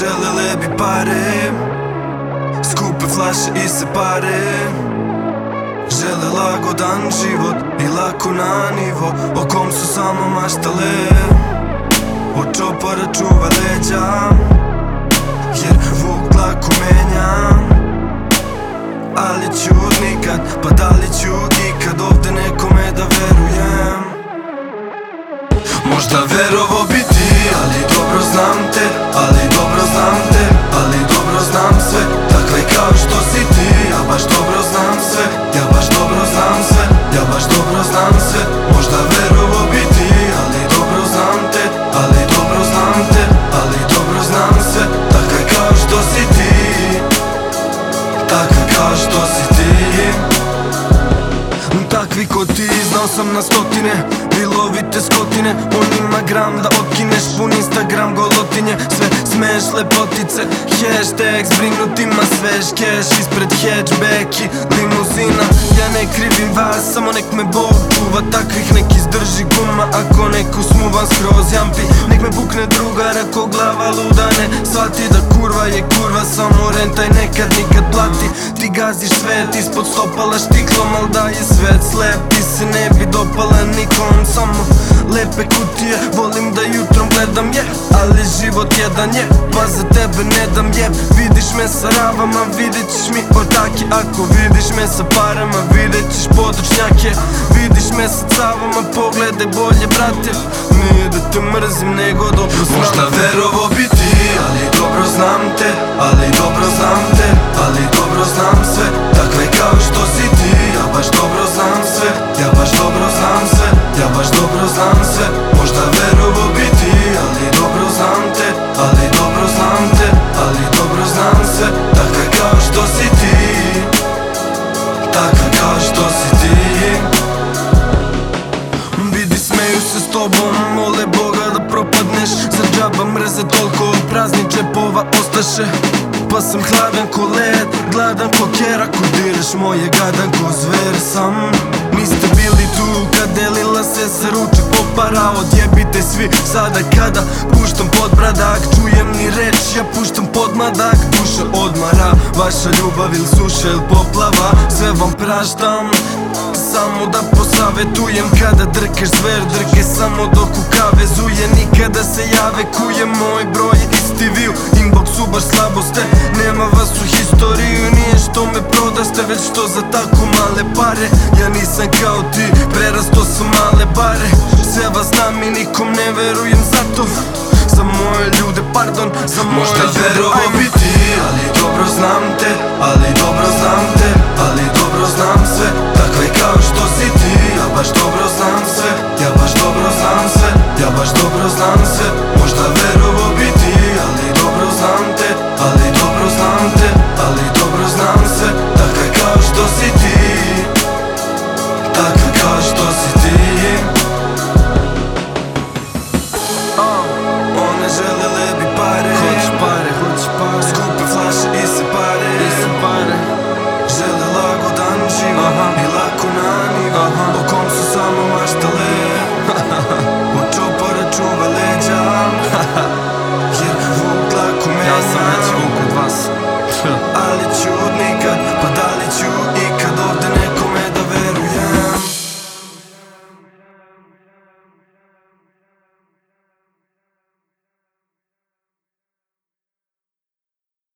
želele bi pare. Skupe flaše i se pare. Žele lagodan život i lako na nivo O kom su samo maštale. Od čopora čuva leđa Jer vuk lako menja. Ali ću nikad, pa da li ću ikad ovde nekome da verujem? Možda verovo bi ti, ali dobro znam te Ali Takvi ko ti znao sam na stotine Vilovite skotine. On ima gram da otkineš Pun Instagram golotinje. Sve smeš lepotice Hashtag zbrinutima svež cash Ispred hatchback i limuzina. Ja ne krivim vas Samo nek me Bog čuva. Takvih nek izdrži guma Ako neku smuvan skroz jampi. Nek me bukne drugar Ako glava luda ne Svati da kurva je kurva Samo rentaj nekad nikad plati. Ti gaziš svet ispod stopala štiklom Al da je svet slep Ti se ne bi dopala nikom Samo lepe kutije. Volim da jutrom gledam je Ali život jedan je. Pa za tebe ne dam je. Vidiš me sa ravama Vidjet ćeš mi ortake. Ako vidiš me sa parama Vidjet ćeš podočnjake. Vidiš me sa cavama Poglede bolje brate. Nije da te mrzim nego dobro znam. Možda verovo bi ti Džepova ostaše Pa sam hladan ko led Gladan ko kera Ko diraš moje gadan ko zver. Sam Niste popara Odjebite svi sada kada Puštam pod bradak Čujem ni reč Ja puštam podmadak. Duša odmara Vaša ljubav il suša il poplava Sve vam praštam samo da posavetujem Kada drkeš zver drke samo dok u kave zuje Nikada se jave kuje moj broj isti view Inboxu baš slabo ste Nema vas u historiju Nije što me prodaste Već što za tako male pare. Ja nisam kao ti Prerasto sam male bare Vas znam i nikom ne verujem zato za moje ljude, pardon, za moje Možda ljude